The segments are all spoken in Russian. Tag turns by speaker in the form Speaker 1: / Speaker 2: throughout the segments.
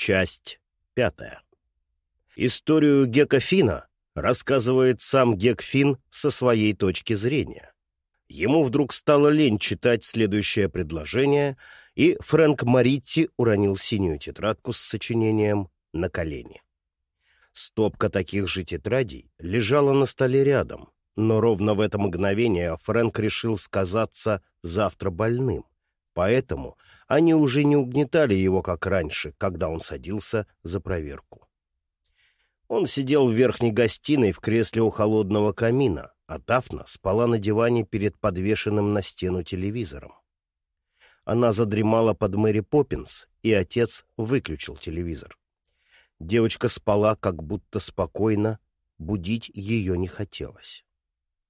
Speaker 1: Часть пятая. Историю Гека Фина рассказывает сам Гек Фин со своей точки зрения. Ему вдруг стало лень читать следующее предложение, и Фрэнк Маритти уронил синюю тетрадку с сочинением на колени. Стопка таких же тетрадей лежала на столе рядом, но ровно в это мгновение Фрэнк решил сказаться завтра больным. Поэтому они уже не угнетали его, как раньше, когда он садился за проверку. Он сидел в верхней гостиной в кресле у холодного камина, а Дафна спала на диване перед подвешенным на стену телевизором. Она задремала под Мэри Поппинс, и отец выключил телевизор. Девочка спала как будто спокойно, будить ее не хотелось.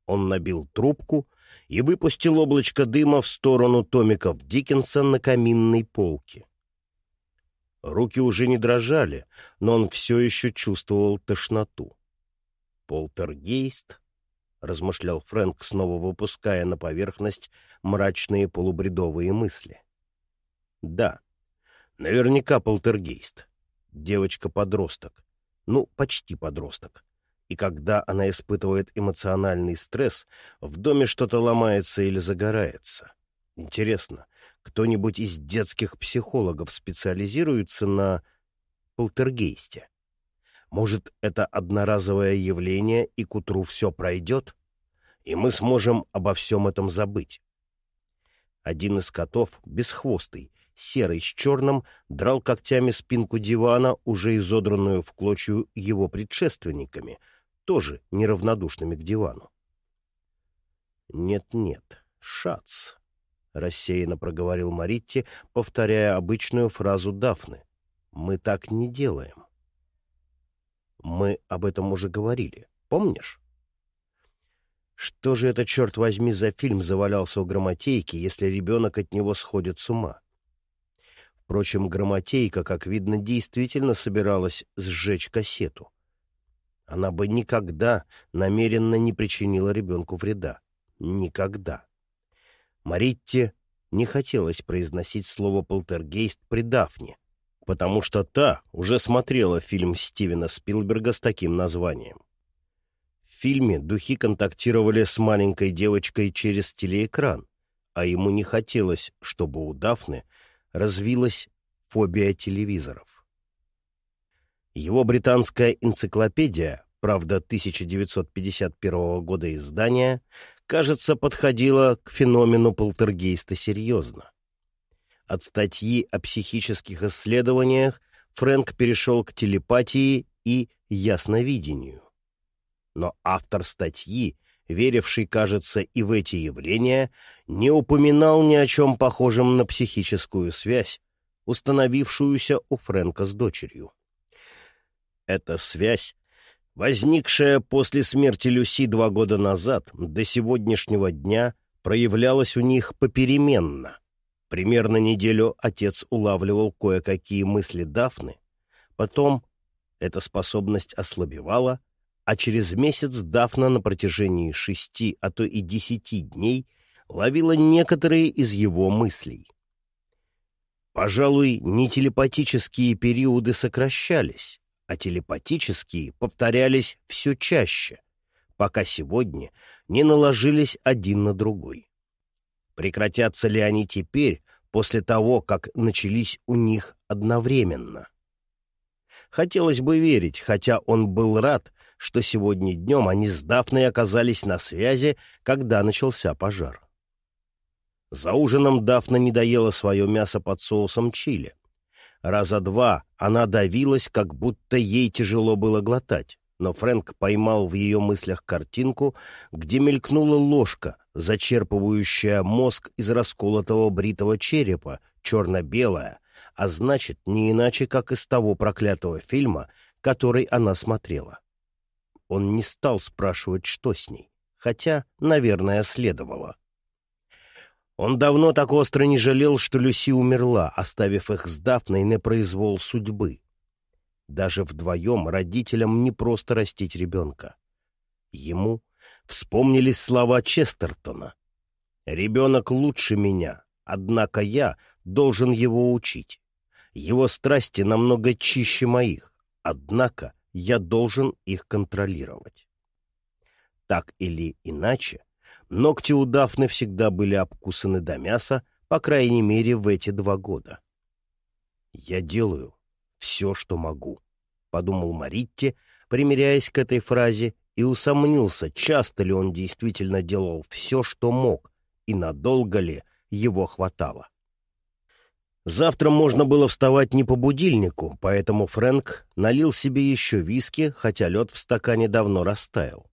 Speaker 1: Он набил трубку и выпустил облачко дыма в сторону томиков Диккенса на каминной полке. Руки уже не дрожали, но он все еще чувствовал тошноту. «Полтергейст», — размышлял Фрэнк, снова выпуская на поверхность мрачные полубредовые мысли. «Да, наверняка полтергейст. Девочка-подросток. Ну, почти подросток. И когда она испытывает эмоциональный стресс, в доме что-то ломается или загорается. Интересно, кто-нибудь из детских психологов специализируется на полтергейсте? Может, это одноразовое явление, и к утру все пройдет? И мы сможем обо всем этом забыть. Один из котов, бесхвостый, серый с черным, драл когтями спинку дивана, уже изодранную в клочью его предшественниками, тоже неравнодушными к дивану. «Нет-нет, Шац», — рассеянно проговорил Маритти, повторяя обычную фразу Дафны. «Мы так не делаем». «Мы об этом уже говорили, помнишь?» Что же это, черт возьми, за фильм завалялся у грамотейки, если ребенок от него сходит с ума? Впрочем, грамотейка, как видно, действительно собиралась сжечь кассету. Она бы никогда намеренно не причинила ребенку вреда. Никогда. Маритте не хотелось произносить слово «полтергейст» при Дафне, потому что та уже смотрела фильм Стивена Спилберга с таким названием. В фильме духи контактировали с маленькой девочкой через телеэкран, а ему не хотелось, чтобы у Дафны развилась фобия телевизоров. Его британская энциклопедия, правда, 1951 года издания, кажется, подходила к феномену полтергейста серьезно. От статьи о психических исследованиях Фрэнк перешел к телепатии и ясновидению. Но автор статьи, веривший, кажется, и в эти явления, не упоминал ни о чем похожем на психическую связь, установившуюся у Фрэнка с дочерью. Эта связь возникшая после смерти Люси два года назад, до сегодняшнего дня, проявлялась у них попеременно. Примерно неделю отец улавливал кое-какие мысли Дафны, потом эта способность ослабевала, а через месяц Дафна на протяжении шести, а то и десяти дней ловила некоторые из его мыслей. Пожалуй, не телепатические периоды сокращались, а телепатические повторялись все чаще, пока сегодня не наложились один на другой. Прекратятся ли они теперь, после того, как начались у них одновременно? Хотелось бы верить, хотя он был рад, что сегодня днем они с Дафной оказались на связи, когда начался пожар. За ужином Дафна не доела свое мясо под соусом чили. Раза два она давилась, как будто ей тяжело было глотать, но Фрэнк поймал в ее мыслях картинку, где мелькнула ложка, зачерпывающая мозг из расколотого бритого черепа, черно-белая, а значит, не иначе, как из того проклятого фильма, который она смотрела. Он не стал спрашивать, что с ней, хотя, наверное, следовало. Он давно так остро не жалел, что Люси умерла, оставив их с Дафной на произвол судьбы. Даже вдвоем родителям не просто растить ребенка. Ему вспомнились слова Честертона. «Ребенок лучше меня, однако я должен его учить. Его страсти намного чище моих, однако я должен их контролировать. Так или иначе, ногти у Дафны всегда были обкусаны до мяса, по крайней мере, в эти два года. «Я делаю все, что могу», — подумал Маритти, примиряясь к этой фразе, и усомнился, часто ли он действительно делал все, что мог, и надолго ли его хватало. Завтра можно было вставать не по будильнику, поэтому Фрэнк налил себе еще виски, хотя лед в стакане давно растаял.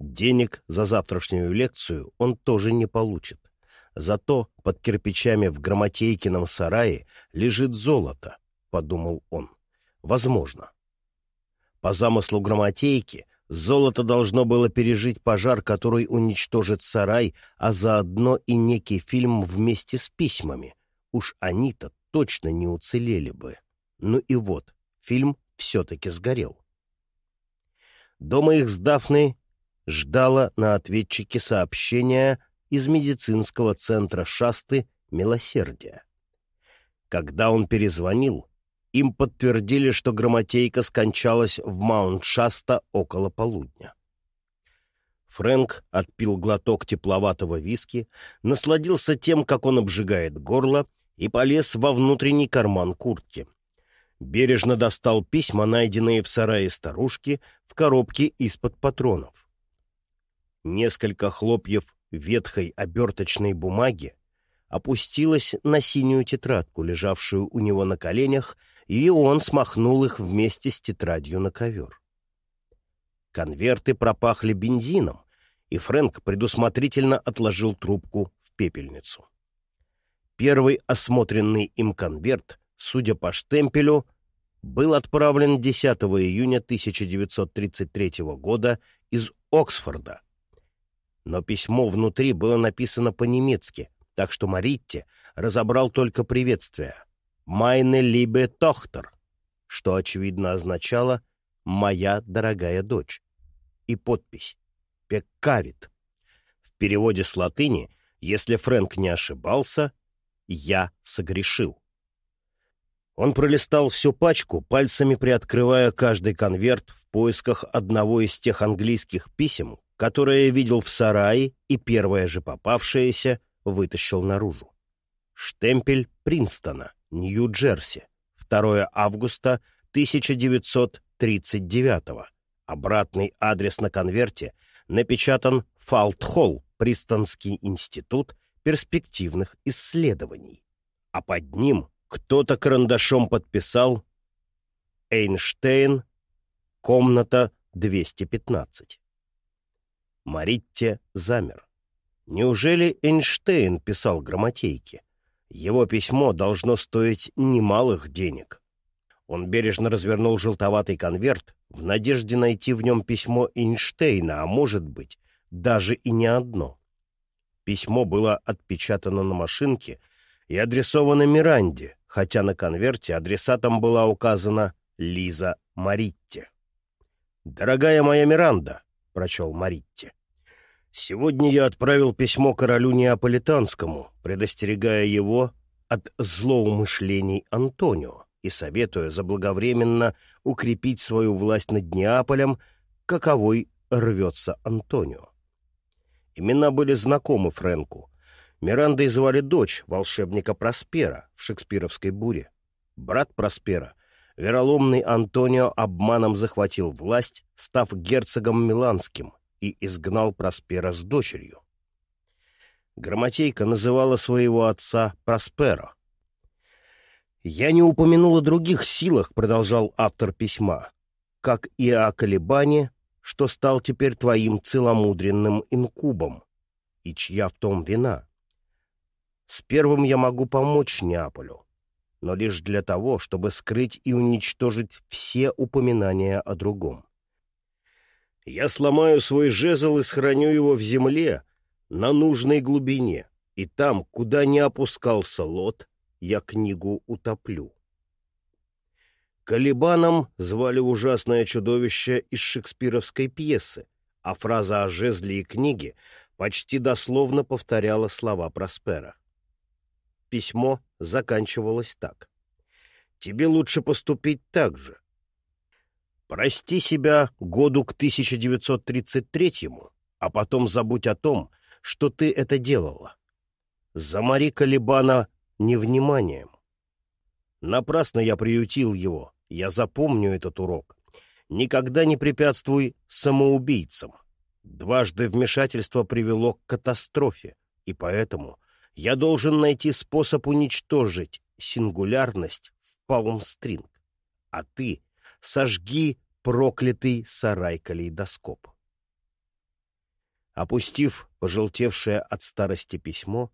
Speaker 1: Денег за завтрашнюю лекцию он тоже не получит. Зато под кирпичами в Громотейкином сарае лежит золото, — подумал он. Возможно. По замыслу Громотейки золото должно было пережить пожар, который уничтожит сарай, а заодно и некий фильм вместе с письмами. Уж они-то точно не уцелели бы. Ну и вот, фильм все-таки сгорел. Дома их с Дафной ждало на ответчике сообщения из медицинского центра Шасты «Милосердие». Когда он перезвонил, им подтвердили, что грамотейка скончалась в Маунт-Шаста около полудня. Фрэнк отпил глоток тепловатого виски, насладился тем, как он обжигает горло, и полез во внутренний карман куртки. Бережно достал письма, найденные в сарае старушки, в коробке из-под патронов. Несколько хлопьев ветхой оберточной бумаги опустилось на синюю тетрадку, лежавшую у него на коленях, и он смахнул их вместе с тетрадью на ковер. Конверты пропахли бензином, и Фрэнк предусмотрительно отложил трубку в пепельницу. Первый осмотренный им конверт, судя по штемпелю, был отправлен 10 июня 1933 года из Оксфорда, но письмо внутри было написано по-немецки, так что Маритте разобрал только приветствие «Майне либе тохтер», что, очевидно, означало «моя дорогая дочь», и подпись «Пеккавит». В переводе с латыни, если Фрэнк не ошибался, «я согрешил». Он пролистал всю пачку, пальцами приоткрывая каждый конверт в поисках одного из тех английских писем, которое видел в сарае и первое же попавшееся вытащил наружу. Штемпель Принстона, Нью-Джерси, 2 августа 1939 Обратный адрес на конверте напечатан Фалтхолл, Пристонский институт перспективных исследований. А под ним кто-то карандашом подписал «Эйнштейн, комната 215». Маритте замер. Неужели Эйнштейн писал грамотейки? Его письмо должно стоить немалых денег. Он бережно развернул желтоватый конверт в надежде найти в нем письмо Эйнштейна, а может быть, даже и не одно. Письмо было отпечатано на машинке и адресовано Миранде, хотя на конверте адресатом была указана Лиза Маритте. «Дорогая моя Миранда», — прочел Маритте, Сегодня я отправил письмо королю Неаполитанскому, предостерегая его от злоумышлений Антонио и советуя заблаговременно укрепить свою власть над Неаполем, каковой рвется Антонио. Имена были знакомы Фрэнку. Мирандой звали дочь волшебника Проспера в шекспировской буре. Брат Проспера, вероломный Антонио, обманом захватил власть, став герцогом Миланским — и изгнал Проспера с дочерью. Грамотейка называла своего отца Просперо. «Я не упомянул о других силах», — продолжал автор письма, «как и о колебании, что стал теперь твоим целомудренным инкубом, и чья в том вина. С первым я могу помочь Неаполю, но лишь для того, чтобы скрыть и уничтожить все упоминания о другом. Я сломаю свой жезл и сохраню его в земле на нужной глубине, и там, куда не опускался лот, я книгу утоплю. Калибаном звали ужасное чудовище из шекспировской пьесы, а фраза о жезле и книге почти дословно повторяла слова Проспера. Письмо заканчивалось так. тебе лучше поступить так же. Прости себя году к 1933-му, а потом забудь о том, что ты это делала. Замори Калибана невниманием. Напрасно я приютил его, я запомню этот урок. Никогда не препятствуй самоубийцам. Дважды вмешательство привело к катастрофе, и поэтому я должен найти способ уничтожить сингулярность в Палм-стринг. А ты сожги проклятый сарай-калейдоскоп. Опустив пожелтевшее от старости письмо,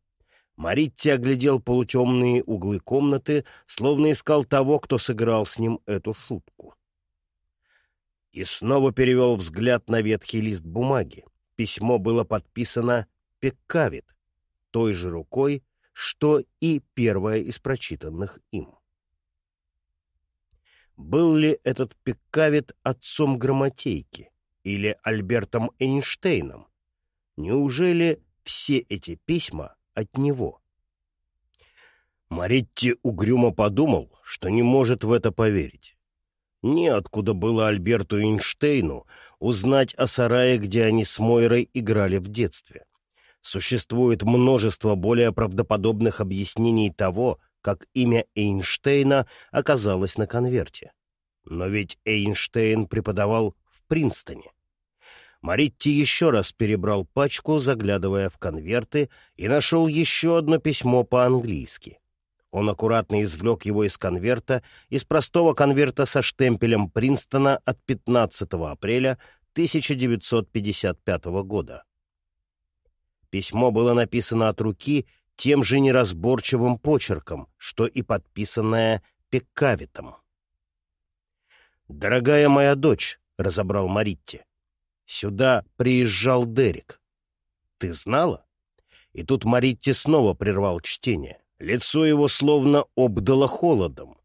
Speaker 1: Маритти оглядел полутемные углы комнаты, словно искал того, кто сыграл с ним эту шутку. И снова перевел взгляд на ветхий лист бумаги. Письмо было подписано «Пеккавит», той же рукой, что и первое из прочитанных им. Был ли этот Пеккавит отцом грамотейки или Альбертом Эйнштейном? Неужели все эти письма от него. Маритти угрюмо подумал, что не может в это поверить. Неоткуда было Альберту Эйнштейну узнать о сарае, где они с Мойрой играли в детстве. Существует множество более правдоподобных объяснений того, как имя Эйнштейна оказалось на конверте. Но ведь Эйнштейн преподавал в Принстоне. Маритти еще раз перебрал пачку, заглядывая в конверты, и нашел еще одно письмо по-английски. Он аккуратно извлек его из конверта, из простого конверта со штемпелем Принстона от 15 апреля 1955 года. Письмо было написано от руки тем же неразборчивым почерком, что и подписанное Пеккавитом. «Дорогая моя дочь», — разобрал Маритти, Сюда приезжал Дерек. Ты знала? И тут Маритти снова прервал чтение. Лицо его словно обдало холодом.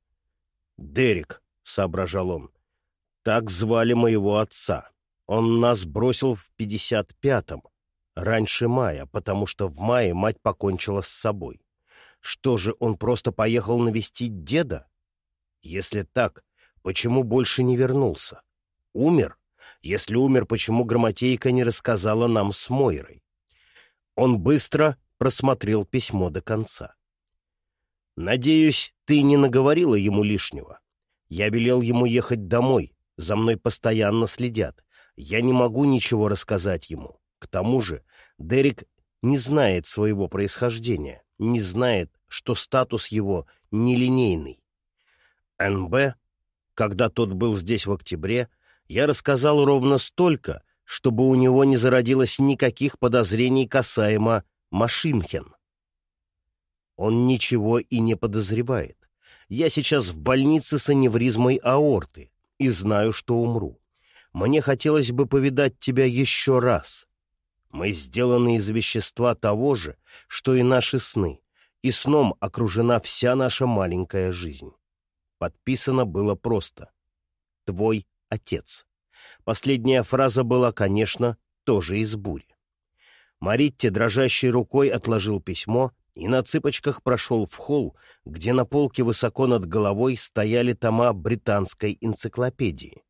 Speaker 1: «Дерек», — соображал он, — «так звали моего отца. Он нас бросил в пятьдесят пятом, раньше мая, потому что в мае мать покончила с собой. Что же, он просто поехал навестить деда? Если так, почему больше не вернулся? Умер? Если умер, почему Грамотейка не рассказала нам с Мойрой? Он быстро просмотрел письмо до конца. «Надеюсь, ты не наговорила ему лишнего. Я велел ему ехать домой, за мной постоянно следят. Я не могу ничего рассказать ему. К тому же Дерек не знает своего происхождения, не знает, что статус его нелинейный. НБ, когда тот был здесь в октябре, я рассказал ровно столько, чтобы у него не зародилось никаких подозрений касаемо Машинхен. Он ничего и не подозревает. Я сейчас в больнице с аневризмой аорты и знаю, что умру. Мне хотелось бы повидать тебя еще раз. Мы сделаны из вещества того же, что и наши сны, и сном окружена вся наша маленькая жизнь. Подписано было просто. Твой отец. Последняя фраза была, конечно, тоже из бури. Маритти дрожащей рукой отложил письмо и на цыпочках прошел в холл, где на полке высоко над головой стояли тома британской энциклопедии.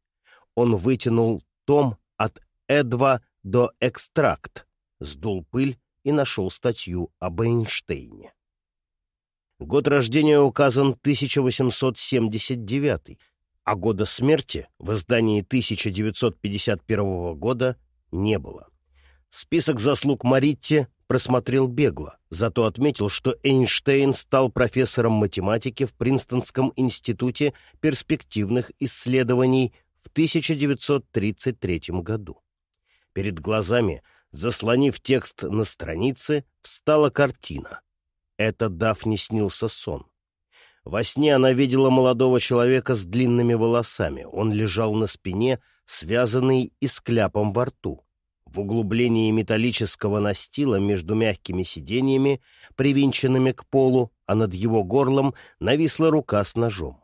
Speaker 1: Он вытянул том от «Эдва» до «Экстракт», сдул пыль и нашел статью об Эйнштейне. Год рождения указан 1879, а года смерти в издании 1951 года не было. Список заслуг Маритти просмотрел бегло, зато отметил, что Эйнштейн стал профессором математики в Принстонском институте перспективных исследований в 1933 году. Перед глазами, заслонив текст на странице, встала картина. Это Дафне снился сон. Во сне она видела молодого человека с длинными волосами. Он лежал на спине, связанный и с кляпом во рту. В углублении металлического настила между мягкими сиденьями, привинченными к полу, а над его горлом нависла рука с ножом.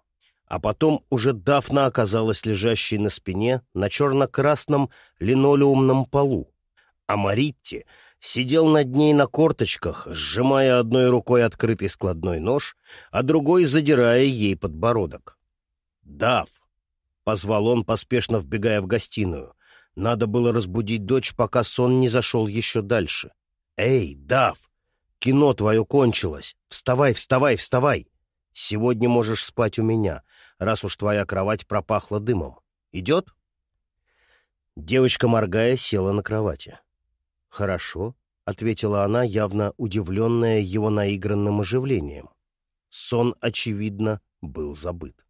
Speaker 1: А потом уже Дафна оказалась лежащей на спине на черно-красном линолеумном полу, а Маритти сидел над ней на корточках, сжимая одной рукой открытый складной нож, а другой задирая ей подбородок. «Дав!» — позвал он, поспешно вбегая в гостиную. Надо было разбудить дочь, пока сон не зашел еще дальше. «Эй, Дав! Кино твое кончилось! Вставай, вставай, вставай! Сегодня можешь спать у меня, раз уж твоя кровать пропахла дымом. Идет?» Девочка, моргая, села на кровати. «Хорошо», — ответила она, явно удивленная его наигранным оживлением. Сон, очевидно, был забыт.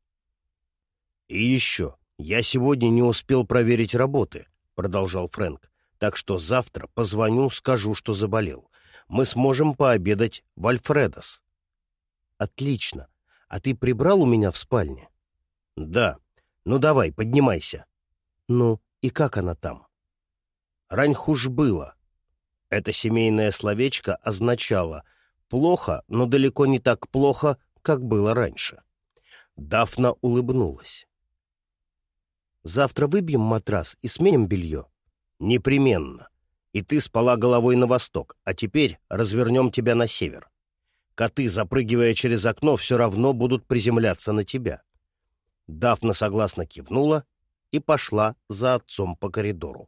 Speaker 1: «И еще, я сегодня не успел проверить работы», — продолжал Фрэнк, «так что завтра позвоню, скажу, что заболел. Мы сможем пообедать в Альфредос». «Отлично. А ты прибрал у меня в спальне?» «Да. Ну давай, поднимайся». «Ну, и как она там?» «Раньхуж было», это семейное словечко означало «плохо, но далеко не так плохо, как было раньше». Дафна улыбнулась. «Завтра выбьем матрас и сменим белье?» «Непременно. И ты спала головой на восток, а теперь развернем тебя на север. Коты, запрыгивая через окно, все равно будут приземляться на тебя». Дафна согласно кивнула и пошла за отцом по коридору.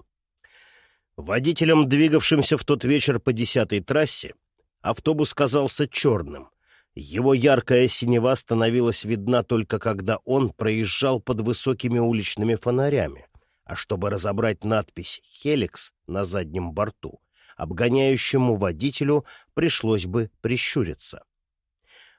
Speaker 1: Водителем, двигавшимся в тот вечер по десятой трассе, автобус казался черным. Его яркая синева становилась видна только когда он проезжал под высокими уличными фонарями, а чтобы разобрать надпись «Хеликс» на заднем борту, обгоняющему водителю пришлось бы прищуриться.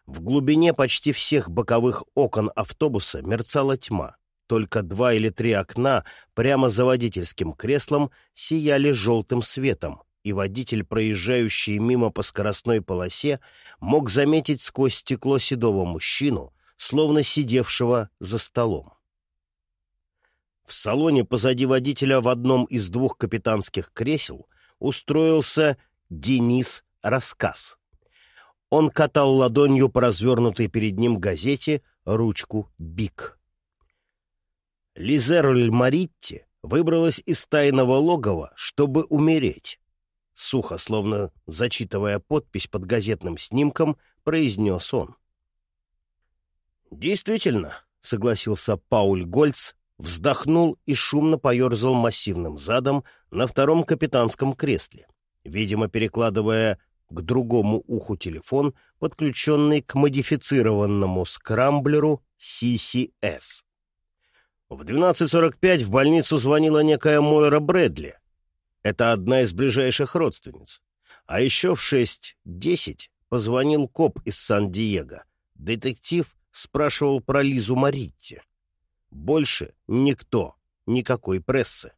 Speaker 1: В глубине почти всех боковых окон автобуса мерцала тьма. Только два или три окна прямо за водительским креслом сияли желтым светом, и водитель, проезжающий мимо по скоростной полосе, мог заметить сквозь стекло седого мужчину, словно сидевшего за столом. В салоне позади водителя в одном из двух капитанских кресел устроился Денис Рассказ. Он катал ладонью по развернутой перед ним газете ручку «Бик». Лизерль Маритти выбралась из тайного логова, чтобы умереть. Сухо, словно зачитывая подпись под газетным снимком, произнес он. «Действительно», — согласился Пауль Гольц, вздохнул и шумно поерзал массивным задом на втором капитанском кресле, видимо, перекладывая к другому уху телефон, подключенный к модифицированному скрамблеру CCS. В 12.45 в больницу звонила некая Мойра Брэдли. Это одна из ближайших родственниц. А еще в 6.10 позвонил коп из Сан-Диего. Детектив спрашивал про Лизу Маритти. Больше никто, никакой прессы.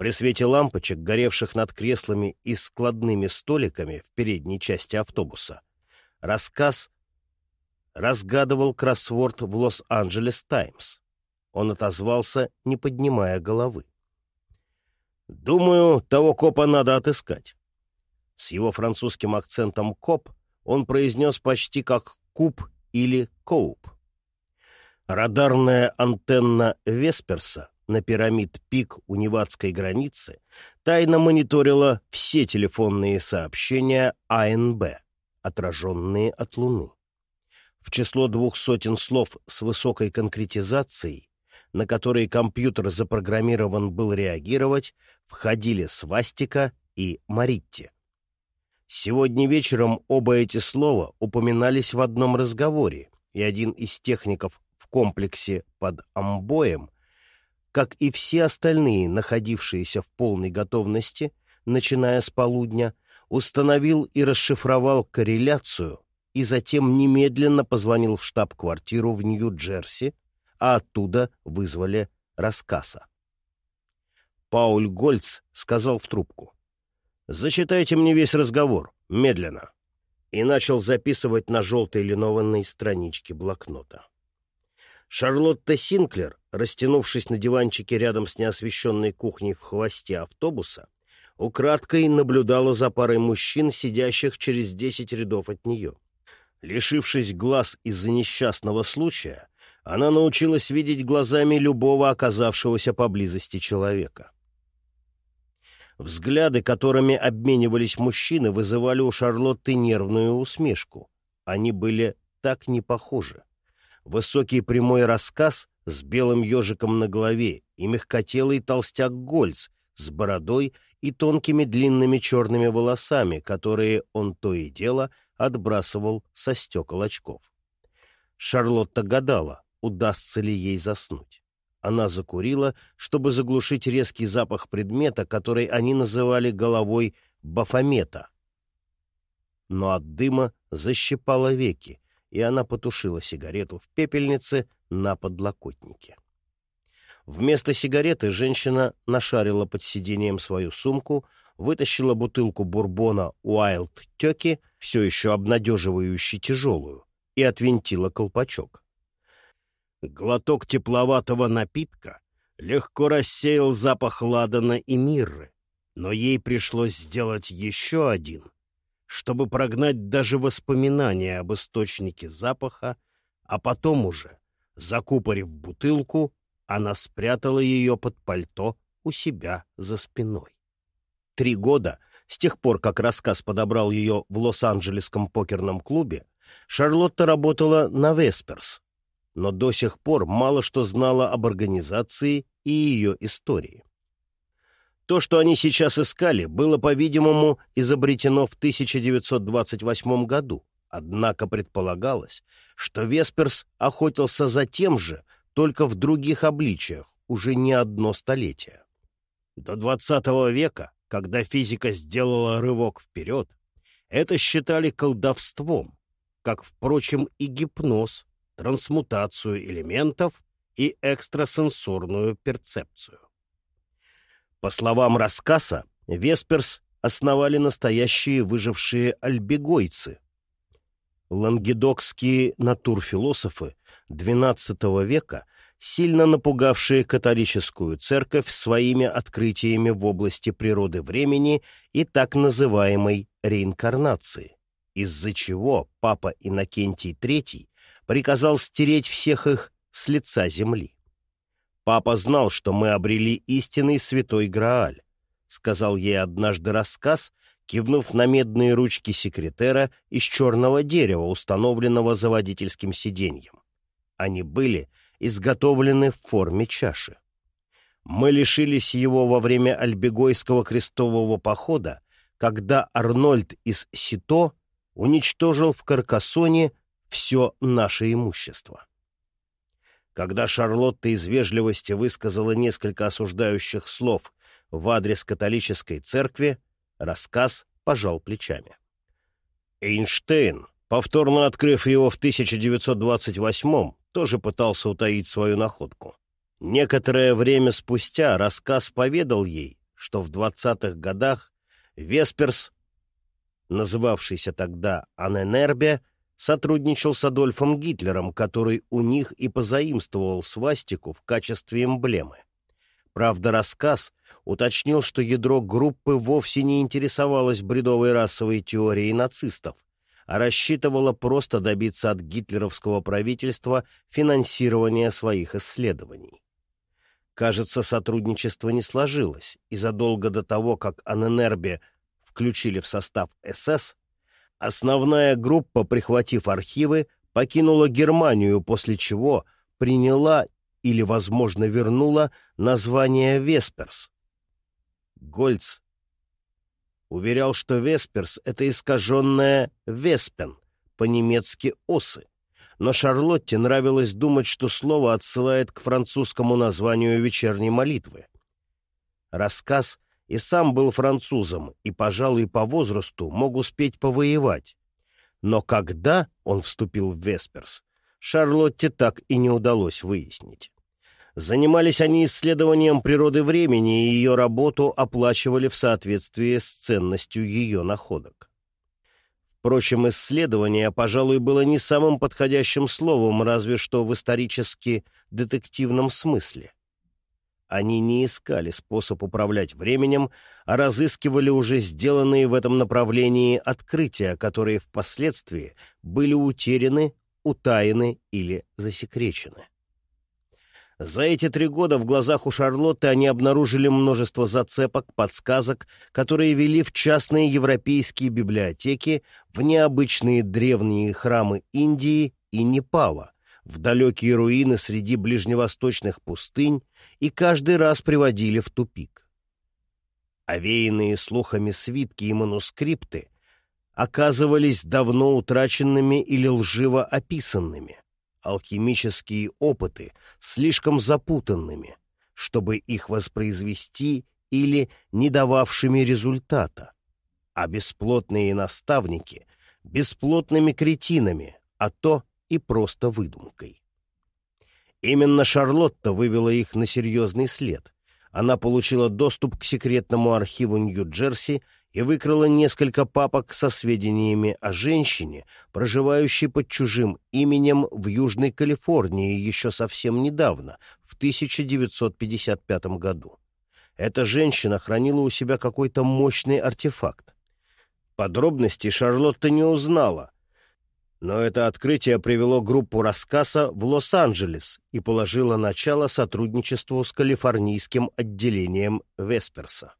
Speaker 1: При свете лампочек, горевших над креслами и складными столиками в передней части автобуса, рассказ разгадывал кроссворд в Лос-Анджелес Таймс. Он отозвался, не поднимая головы. «Думаю, того копа надо отыскать». С его французским акцентом «коп» он произнес почти как «куб» или «коуп». Радарная антенна Весперса на пирамид Пик у Невадской границы тайно мониторила все телефонные сообщения АНБ, отраженные от Луны. В число двух сотен слов с высокой конкретизацией на которые компьютер запрограммирован был реагировать, входили свастика и маритти. Сегодня вечером оба эти слова упоминались в одном разговоре, и один из техников в комплексе под Амбоем, как и все остальные, находившиеся в полной готовности, начиная с полудня, установил и расшифровал корреляцию и затем немедленно позвонил в штаб-квартиру в Нью-Джерси, а оттуда вызвали рассказа. Пауль Гольц сказал в трубку. «Зачитайте мне весь разговор, медленно», и начал записывать на желтой линованной страничке блокнота. Шарлотта Синклер, растянувшись на диванчике рядом с неосвещенной кухней в хвосте автобуса, украдкой наблюдала за парой мужчин, сидящих через десять рядов от нее. Лишившись глаз из-за несчастного случая, она научилась видеть глазами любого оказавшегося поблизости человека. Взгляды, которыми обменивались мужчины, вызывали у Шарлотты нервную усмешку. Они были так не похожи. Высокий прямой рассказ с белым ежиком на голове и мягкотелый толстяк Гольц с бородой и тонкими длинными черными волосами, которые он то и дело отбрасывал со стекол очков. Шарлотта гадала, удастся ли ей заснуть. Она закурила, чтобы заглушить резкий запах предмета, который они называли головой Бафомета. Но от дыма защипала веки, и она потушила сигарету в пепельнице на подлокотнике. Вместо сигареты женщина нашарила под сиденьем свою сумку, вытащила бутылку бурбона «Уайлд Тёки», все еще обнадеживающе тяжелую, и отвинтила колпачок. Глоток тепловатого напитка легко рассеял запах ладана и мирры, но ей пришлось сделать еще один, чтобы прогнать даже воспоминания об источнике запаха, а потом уже, закупорив бутылку, она спрятала ее под пальто у себя за спиной. Три года, с тех пор, как рассказ подобрал ее в Лос-Анджелесском покерном клубе, Шарлотта работала на Весперс, но до сих пор мало что знала об организации и ее истории. То, что они сейчас искали, было, по-видимому, изобретено в 1928 году, однако предполагалось, что Весперс охотился за тем же, только в других обличиях, уже не одно столетие. До XX века, когда физика сделала рывок вперед, это считали колдовством, как, впрочем, и гипноз, трансмутацию элементов и экстрасенсорную перцепцию. По словам рассказа, Весперс основали настоящие выжившие альбегойцы. Лангедокские натурфилософы XII века, сильно напугавшие католическую церковь своими открытиями в области природы времени и так называемой реинкарнации, из-за чего папа Иннокентий III приказал стереть всех их с лица земли. «Папа знал, что мы обрели истинный святой Грааль», — сказал ей однажды рассказ, кивнув на медные ручки секретера из черного дерева, установленного за водительским сиденьем. Они были изготовлены в форме чаши. Мы лишились его во время Альбегойского крестового похода, когда Арнольд из Сито уничтожил в Каркасоне все наше имущество. Когда Шарлотта из вежливости высказала несколько осуждающих слов в адрес католической церкви, рассказ пожал плечами. Эйнштейн, повторно открыв его в 1928 тоже пытался утаить свою находку. Некоторое время спустя рассказ поведал ей, что в 20-х годах Весперс, называвшийся тогда Аненербе, сотрудничал с Адольфом Гитлером, который у них и позаимствовал свастику в качестве эмблемы. Правда, рассказ уточнил, что ядро группы вовсе не интересовалось бредовой расовой теорией нацистов, а рассчитывала просто добиться от гитлеровского правительства финансирования своих исследований. Кажется, сотрудничество не сложилось, и задолго до того, как Аненербе включили в состав СС, Основная группа, прихватив архивы, покинула Германию, после чего приняла или, возможно, вернула название «Весперс». Гольц уверял, что «Весперс» — это искаженное «Веспен», по-немецки «осы». Но Шарлотте нравилось думать, что слово отсылает к французскому названию вечерней молитвы. Рассказ — и сам был французом, и, пожалуй, по возрасту мог успеть повоевать. Но когда он вступил в Весперс, Шарлотте так и не удалось выяснить. Занимались они исследованием природы времени, и ее работу оплачивали в соответствии с ценностью ее находок. Впрочем, исследование, пожалуй, было не самым подходящим словом, разве что в исторически детективном смысле. Они не искали способ управлять временем, а разыскивали уже сделанные в этом направлении открытия, которые впоследствии были утеряны, утаены или засекречены. За эти три года в глазах у Шарлотты они обнаружили множество зацепок, подсказок, которые вели в частные европейские библиотеки, в необычные древние храмы Индии и Непала, в далекие руины среди ближневосточных пустынь и каждый раз приводили в тупик. Овеянные слухами свитки и манускрипты оказывались давно утраченными или лживо описанными алхимические опыты слишком запутанными, чтобы их воспроизвести или не дававшими результата, а бесплотные наставники — бесплотными кретинами, а то и просто выдумкой. Именно Шарлотта вывела их на серьезный след. Она получила доступ к секретному архиву Нью-Джерси и выкрала несколько папок со сведениями о женщине, проживающей под чужим именем в Южной Калифорнии еще совсем недавно, в 1955 году. Эта женщина хранила у себя какой-то мощный артефакт. Подробностей Шарлотта не узнала, но это открытие привело группу рассказа в Лос-Анджелес и положило начало сотрудничеству с калифорнийским отделением Весперса.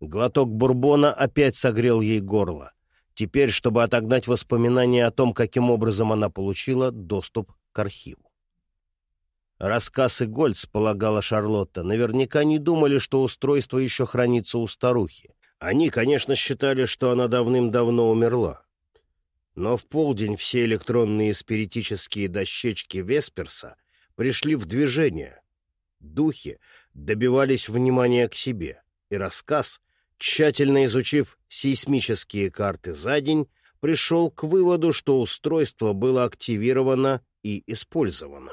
Speaker 1: Глоток бурбона опять согрел ей горло. Теперь, чтобы отогнать воспоминания о том, каким образом она получила доступ к архиву. Рассказ и Гольц, полагала Шарлотта, наверняка не думали, что устройство еще хранится у старухи. Они, конечно, считали, что она давным-давно умерла. Но в полдень все электронные спиритические дощечки Весперса пришли в движение. Духи добивались внимания к себе, и рассказ тщательно изучив сейсмические карты за день, пришел к выводу, что устройство было активировано и использовано.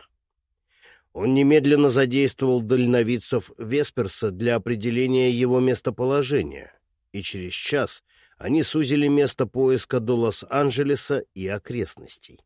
Speaker 1: Он немедленно задействовал дальновидцев Весперса для определения его местоположения, и через час они сузили место поиска до Лос-Анджелеса и окрестностей.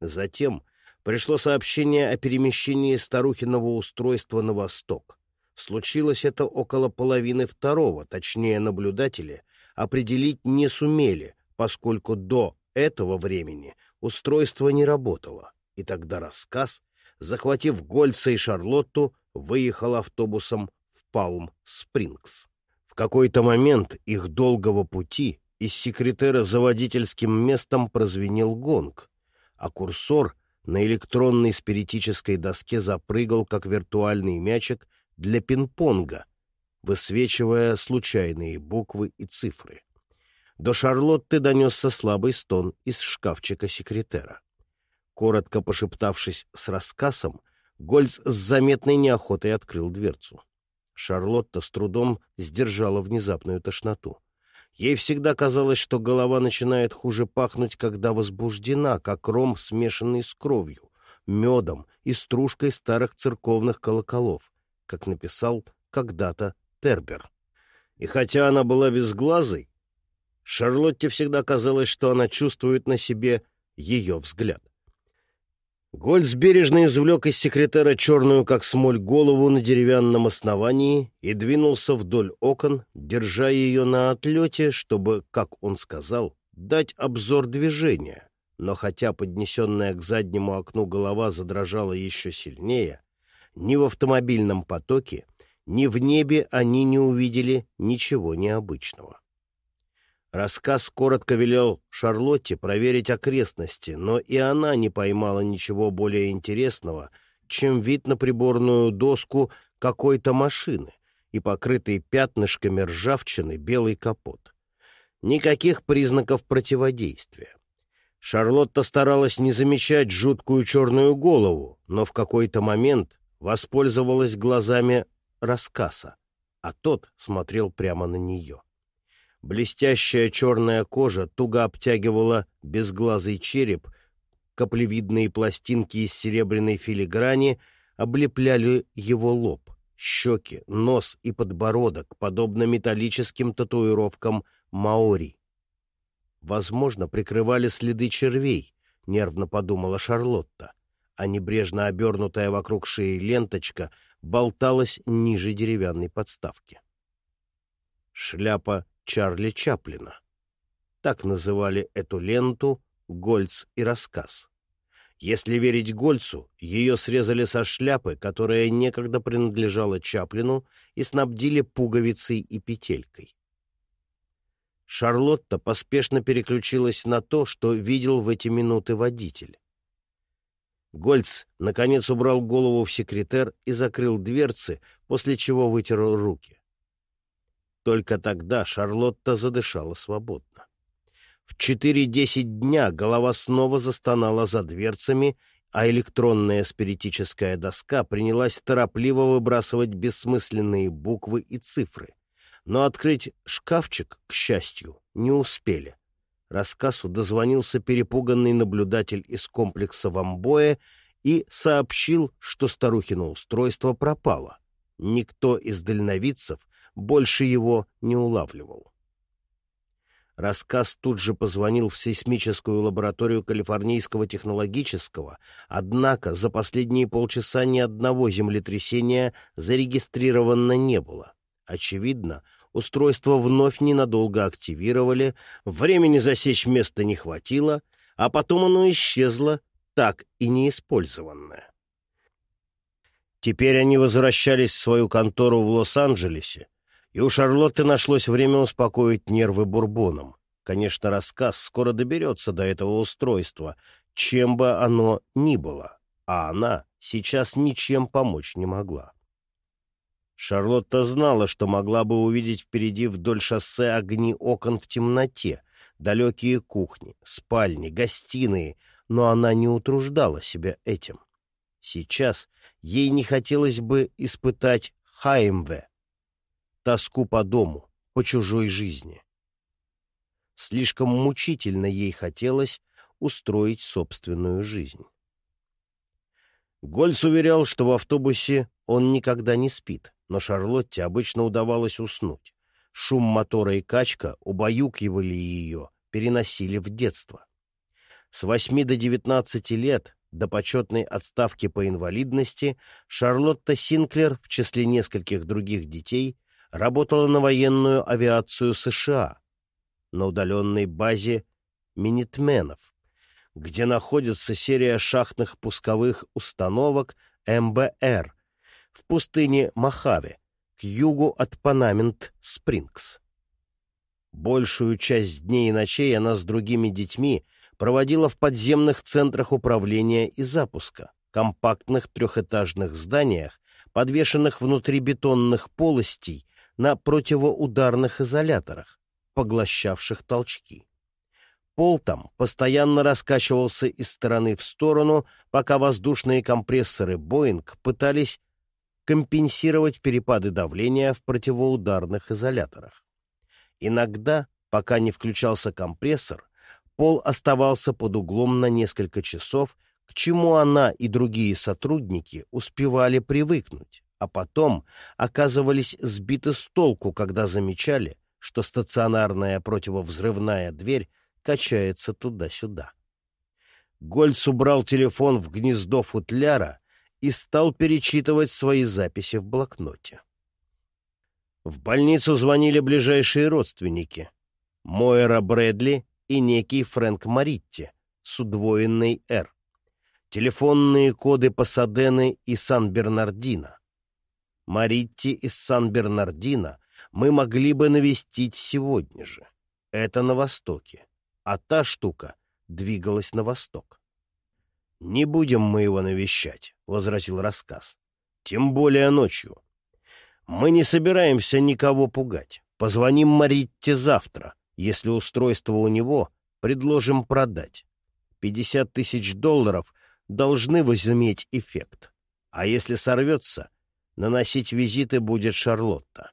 Speaker 1: Затем пришло сообщение о перемещении старухиного устройства на восток. Случилось это около половины второго, точнее наблюдатели, определить не сумели, поскольку до этого времени устройство не работало, и тогда рассказ, захватив Гольца и Шарлотту, выехал автобусом в Палм-Спрингс. В какой-то момент их долгого пути из секретера за водительским местом прозвенел гонг, а курсор на электронной спиритической доске запрыгал, как виртуальный мячик, для пинг-понга, высвечивая случайные буквы и цифры. До Шарлотты донесся слабый стон из шкафчика секретера. Коротко пошептавшись с рассказом, Гольц с заметной неохотой открыл дверцу. Шарлотта с трудом сдержала внезапную тошноту. Ей всегда казалось, что голова начинает хуже пахнуть, когда возбуждена, как ром, смешанный с кровью, медом и стружкой старых церковных колоколов, как написал когда-то Тербер. И хотя она была безглазой, Шарлотте всегда казалось, что она чувствует на себе ее взгляд. Гольц бережно извлек из секретера черную, как смоль, голову на деревянном основании и двинулся вдоль окон, держа ее на отлете, чтобы, как он сказал, дать обзор движения. Но хотя поднесенная к заднему окну голова задрожала еще сильнее, ни в автомобильном потоке, ни в небе они не увидели ничего необычного. Рассказ коротко велел Шарлотте проверить окрестности, но и она не поймала ничего более интересного, чем вид на приборную доску какой-то машины и покрытый пятнышками ржавчины белый капот. Никаких признаков противодействия. Шарлотта старалась не замечать жуткую черную голову, но в какой-то момент воспользовалась глазами рассказа, а тот смотрел прямо на нее. Блестящая черная кожа туго обтягивала безглазый череп, каплевидные пластинки из серебряной филиграни облепляли его лоб, щеки, нос и подбородок, подобно металлическим татуировкам маори. Возможно, прикрывали следы червей, нервно подумала Шарлотта а небрежно обернутая вокруг шеи ленточка болталась ниже деревянной подставки. Шляпа Чарли Чаплина. Так называли эту ленту Гольц и рассказ. Если верить Гольцу, ее срезали со шляпы, которая некогда принадлежала Чаплину, и снабдили пуговицей и петелькой. Шарлотта поспешно переключилась на то, что видел в эти минуты водитель. Гольц, наконец, убрал голову в секретер и закрыл дверцы, после чего вытер руки. Только тогда Шарлотта задышала свободно. В 4.10 дня голова снова застонала за дверцами, а электронная спиритическая доска принялась торопливо выбрасывать бессмысленные буквы и цифры. Но открыть шкафчик, к счастью, не успели. Рассказу дозвонился перепуганный наблюдатель из комплекса Вамбоя и сообщил, что старухино устройство пропало. Никто из дальновидцев больше его не улавливал. Рассказ тут же позвонил в сейсмическую лабораторию Калифорнийского технологического, однако за последние полчаса ни одного землетрясения зарегистрировано не было. Очевидно, устройство вновь ненадолго активировали, времени засечь место не хватило, а потом оно исчезло, так и неиспользованное. Теперь они возвращались в свою контору в Лос-Анджелесе, и у Шарлотты нашлось время успокоить нервы бурбоном. Конечно, рассказ скоро доберется до этого устройства, чем бы оно ни было, а она сейчас ничем помочь не могла. Шарлотта знала, что могла бы увидеть впереди вдоль шоссе огни окон в темноте, далекие кухни, спальни, гостиные, но она не утруждала себя этим. Сейчас ей не хотелось бы испытать Хаймве, тоску по дому, по чужой жизни. Слишком мучительно ей хотелось устроить собственную жизнь. Гольц уверял, что в автобусе он никогда не спит, но Шарлотте обычно удавалось уснуть. Шум мотора и качка убаюкивали ее, переносили в детство. С восьми до девятнадцати лет, до почетной отставки по инвалидности, Шарлотта Синклер в числе нескольких других детей работала на военную авиацию США, на удаленной базе Минитменов, где находится серия шахтных пусковых установок МБР в пустыне Мохаве, к югу от Панамент-Спрингс. Большую часть дней и ночей она с другими детьми проводила в подземных центрах управления и запуска, компактных трехэтажных зданиях, подвешенных внутри бетонных полостей на противоударных изоляторах, поглощавших толчки. Пол там постоянно раскачивался из стороны в сторону, пока воздушные компрессоры «Боинг» пытались компенсировать перепады давления в противоударных изоляторах. Иногда, пока не включался компрессор, пол оставался под углом на несколько часов, к чему она и другие сотрудники успевали привыкнуть а потом оказывались сбиты с толку, когда замечали, что стационарная противовзрывная дверь качается туда-сюда. Гольц убрал телефон в гнездо футляра и стал перечитывать свои записи в блокноте. В больницу звонили ближайшие родственники — Мойра Брэдли и некий Фрэнк Маритти с удвоенной «Р». Телефонные коды Пасадены и Сан-Бернардино. Маритти из Сан-Бернардино мы могли бы навестить сегодня же. Это на востоке. А та штука двигалась на восток. «Не будем мы его навещать», — возразил рассказ. «Тем более ночью. Мы не собираемся никого пугать. Позвоним Маритте завтра. Если устройство у него, предложим продать. Пятьдесят тысяч долларов должны возыметь эффект. А если сорвется, Наносить визиты будет Шарлотта.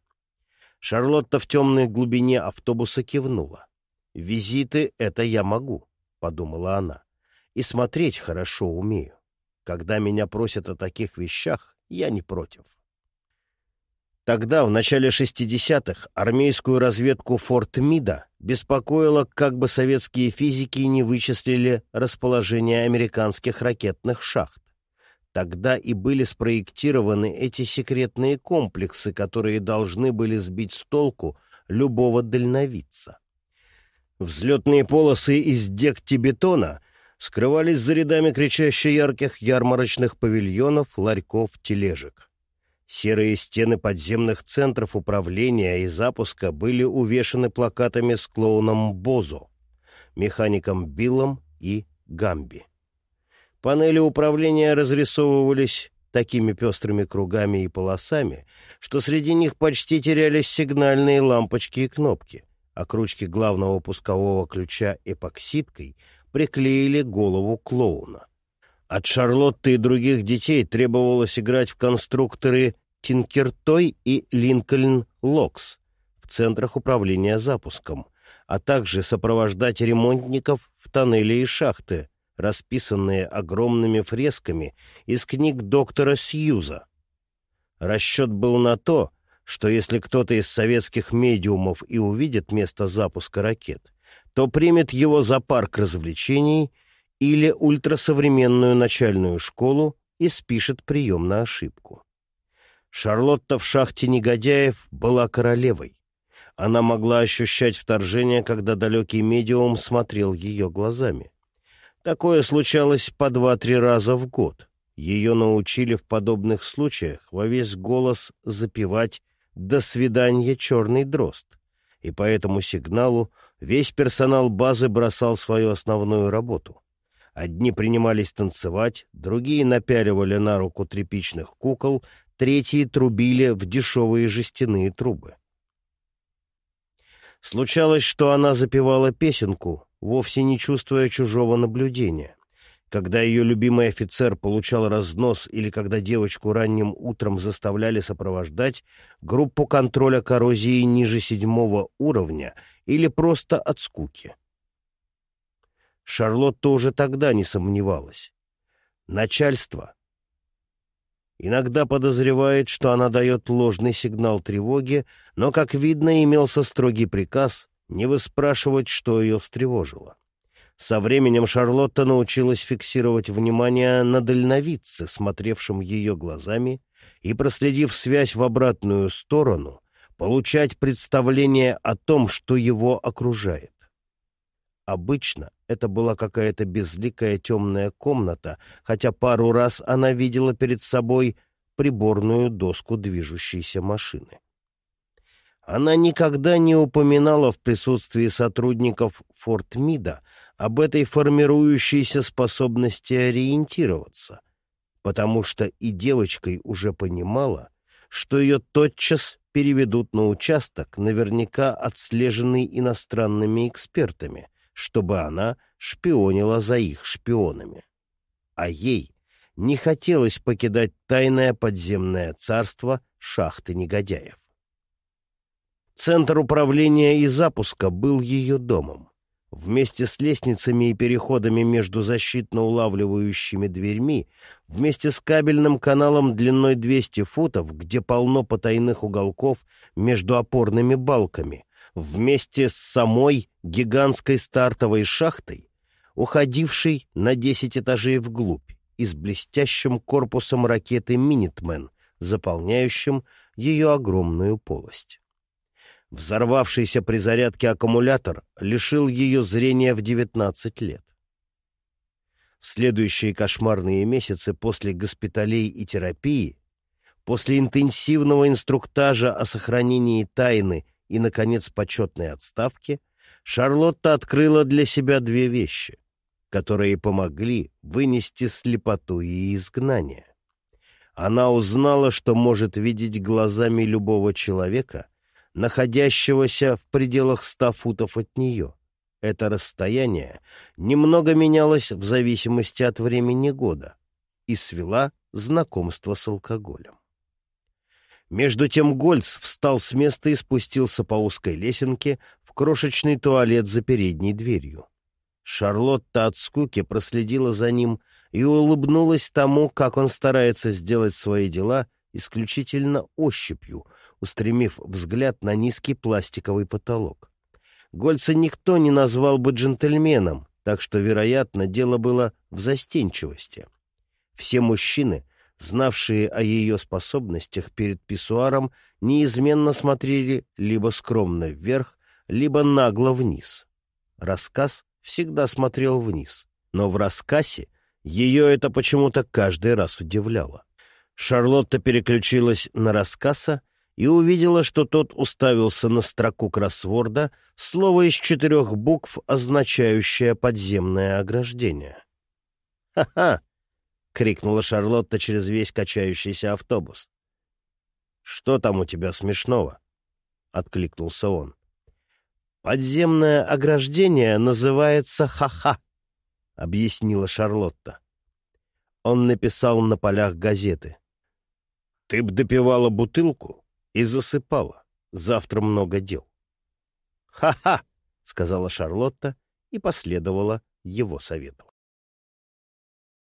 Speaker 1: Шарлотта в темной глубине автобуса кивнула. «Визиты — это я могу», — подумала она. «И смотреть хорошо умею. Когда меня просят о таких вещах, я не против». Тогда, в начале 60-х, армейскую разведку Форт Мида беспокоило, как бы советские физики не вычислили расположение американских ракетных шахт. Тогда и были спроектированы эти секретные комплексы, которые должны были сбить с толку любого дальновидца. Взлетные полосы из дегтибетона скрывались за рядами кричаще ярких ярмарочных павильонов, ларьков, тележек. Серые стены подземных центров управления и запуска были увешаны плакатами с клоуном Бозо, механиком Биллом и Гамби. Панели управления разрисовывались такими пестрыми кругами и полосами, что среди них почти терялись сигнальные лампочки и кнопки, а к ручке главного пускового ключа эпоксидкой приклеили голову клоуна. От Шарлотты и других детей требовалось играть в конструкторы Тинкертой и Линкольн Локс в центрах управления запуском, а также сопровождать ремонтников в тоннеле и шахты, расписанные огромными фресками из книг доктора Сьюза. Расчет был на то, что если кто-то из советских медиумов и увидит место запуска ракет, то примет его за парк развлечений или ультрасовременную начальную школу и спишет прием на ошибку. Шарлотта в шахте негодяев была королевой. Она могла ощущать вторжение, когда далекий медиум смотрел ее глазами. Такое случалось по два-три раза в год. Ее научили в подобных случаях во весь голос запевать «До свидания, черный дрозд». И по этому сигналу весь персонал базы бросал свою основную работу. Одни принимались танцевать, другие напяливали на руку тряпичных кукол, третьи трубили в дешевые жестяные трубы. Случалось, что она запевала песенку, вовсе не чувствуя чужого наблюдения. Когда ее любимый офицер получал разнос или когда девочку ранним утром заставляли сопровождать группу контроля коррозии ниже седьмого уровня или просто от скуки. Шарлотта уже тогда не сомневалась. Начальство иногда подозревает, что она дает ложный сигнал тревоги, но, как видно, имелся строгий приказ не выспрашивать, что ее встревожило. Со временем Шарлотта научилась фиксировать внимание на дальновидце, смотревшем ее глазами, и, проследив связь в обратную сторону, получать представление о том, что его окружает. Обычно это была какая-то безликая темная комната, хотя пару раз она видела перед собой приборную доску движущейся машины. Она никогда не упоминала в присутствии сотрудников Форт Мида об этой формирующейся способности ориентироваться, потому что и девочкой уже понимала, что ее тотчас переведут на участок, наверняка отслеженный иностранными экспертами, чтобы она шпионила за их шпионами. А ей не хотелось покидать тайное подземное царство шахты негодяев. Центр управления и запуска был ее домом. Вместе с лестницами и переходами между защитно-улавливающими дверьми, вместе с кабельным каналом длиной 200 футов, где полно потайных уголков между опорными балками, вместе с самой гигантской стартовой шахтой, уходившей на 10 этажей вглубь и с блестящим корпусом ракеты «Минитмен», заполняющим ее огромную полость. Взорвавшийся при зарядке аккумулятор лишил ее зрения в 19 лет. В следующие кошмарные месяцы после госпиталей и терапии, после интенсивного инструктажа о сохранении тайны и, наконец, почетной отставки, Шарлотта открыла для себя две вещи, которые помогли вынести слепоту и изгнание. Она узнала, что может видеть глазами любого человека, находящегося в пределах ста футов от нее. Это расстояние немного менялось в зависимости от времени года и свела знакомство с алкоголем. Между тем Гольц встал с места и спустился по узкой лесенке в крошечный туалет за передней дверью. Шарлотта от скуки проследила за ним и улыбнулась тому, как он старается сделать свои дела исключительно ощупью, устремив взгляд на низкий пластиковый потолок. Гольца никто не назвал бы джентльменом, так что, вероятно, дело было в застенчивости. Все мужчины, знавшие о ее способностях перед писсуаром, неизменно смотрели либо скромно вверх, либо нагло вниз. Рассказ всегда смотрел вниз, Но в рассказе ее это почему-то каждый раз удивляло. Шарлотта переключилась на рассказа и увидела, что тот уставился на строку кроссворда слово из четырех букв, означающее подземное ограждение. «Ха-ха!» — крикнула Шарлотта через весь качающийся автобус. «Что там у тебя смешного?» — откликнулся он. «Подземное ограждение называется ха-ха», — объяснила Шарлотта. Он написал на полях газеты. «Ты б допивала бутылку и засыпала. Завтра много дел». «Ха-ха!» — сказала Шарлотта и последовала его совету.